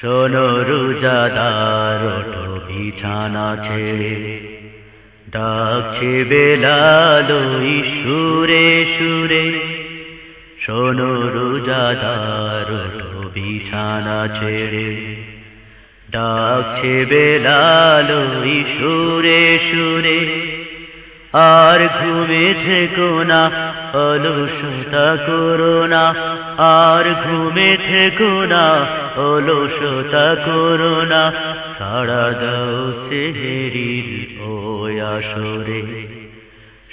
শোনো রোজাদার ওঠো বিছানা ছেড়ে ডাকছে বেলালো সুরে সুরে, শোনো রোজাদার ওঠো বিছানা ছেড়ে ডাকছে বেলালো সুরে সুরে আর ঘুমে থেকো না, অলসতা করো না। আর ঘুমে থেকো না, অলসতা করো না। সাড়া দাও সেহেরির ও আসরে।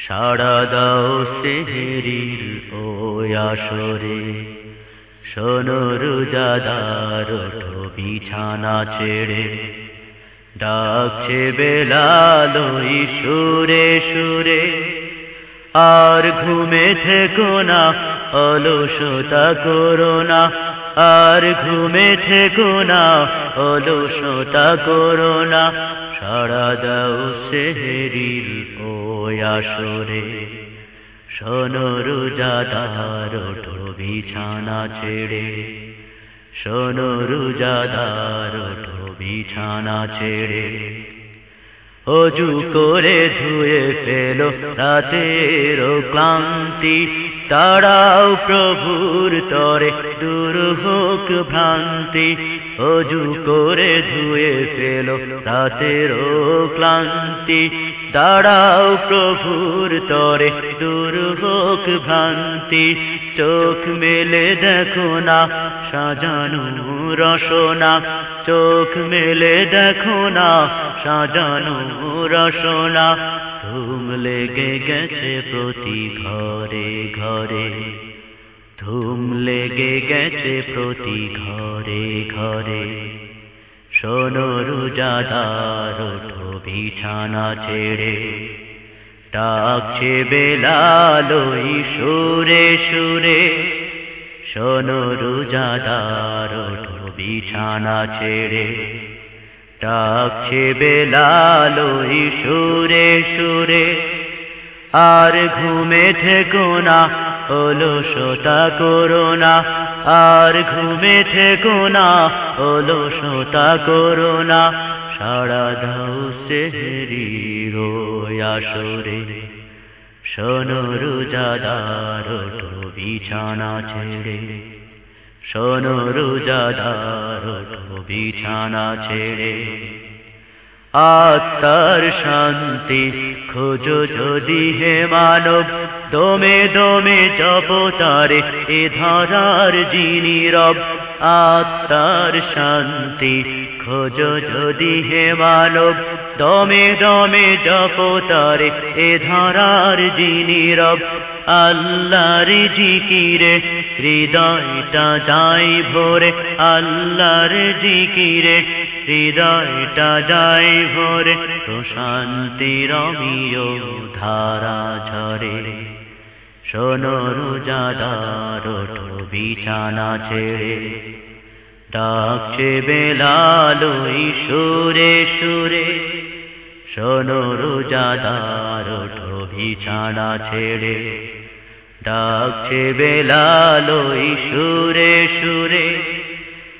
সাড়া দাও সেহেরির ও আসরে। শোনো রোজাদার, ওঠো বিছানা ছেড়ে। ডাকছে বেলালোই সুরে সুরে, আর ঘুমে থেকো না, অলসতা করো না, আর ঘুমে থেকো না, অলসতা করো না সারা দাও সেহেরির ও আসরে। শোনো রোজাদার ওঠো বিছানা ছেড়ে, শোনো রোজাদার ওঠো বিছানা ছেড়ে অজু করে ধুয়ে ফেলো রাতের ক্লান্তি। তারাও প্রভুর তরে, দূর হোক ভ্রান্তি। অজু করে ধুয়ে ফেল রাতের ক্লান্তি। দাঁড়াও প্রভুর তরে, দূর হোক ভ্রান্তি। চোখ মেলে দেখো না, সাজানো রসনা। চোখ মেলে দেখো না, সাজানো রসনা। ধুম লেগে গেছে প্রতি ঘরে ঘরে। ধুম লেগে গেছে প্রতি ঘরে ঘরে। শোনো রুজাদার, ওঠো বিছানা ছেড়ে। ডাকছে বেলালোই সুরে সুরে। শোনো রুজাদার, ওঠো বিছানা ছেড়ে। ডাকছে বেলালোই সুরে সুরে। আর ঘুমে থেকো না অলসতা করো না আর ঘুমে থেকো না অলসতা করো না সারা দাও সেহরির আসরে। শোনো রোজাদার বিছানা ছেড়ে। শোনো বিছানা ছেড়ে। আত্মার শান্তি খোঁজো যদি হে মানব, দমে দমে জপ তারে এ ধরার যিনি রব। আত্মার শান্তি খোঁজো যদি হে মানব দমে দমে জপ তারে। এ ধরার যিনি রব, আল্লাহর জিকিরে। হৃদয়টা যাই ভোরে, আল্লাহর জিকিরে। হৃদয়টা যাই ভোরে, প্রশান্তি রমিও ধারা ঝরে। শোনো রোজাদার ওঠো বিছানা ছেড়ে। ডাকছে বেলালোই সুরে সুরে। শোনো রোজাদার ওঠো বিছানা ছেড়ে। ডাকছে বেলালোই সুরে সুরে,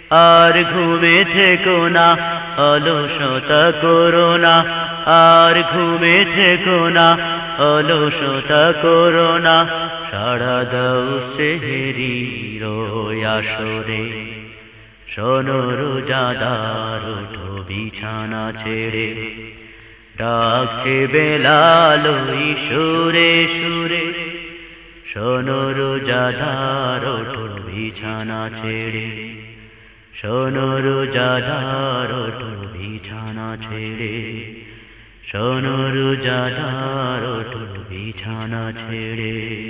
আর ঘুমে থেকো না অলসতা করো না। আর ঘুমে থেকো না অলসতা করো না। সারা দাও সেহেরি আসরে। শোনো রোজাদার ওঠো বিছানা ছেড়ে। ডাকছে বেলালোই সুরে সুরে। শোনো রোজাদার ওঠো বিছানা ছেড়ে। শোনো রোজাদার ওঠো বিছানা ছেড়ে। শোনো রোজাদার ওঠো বিছানা ছেড়ে।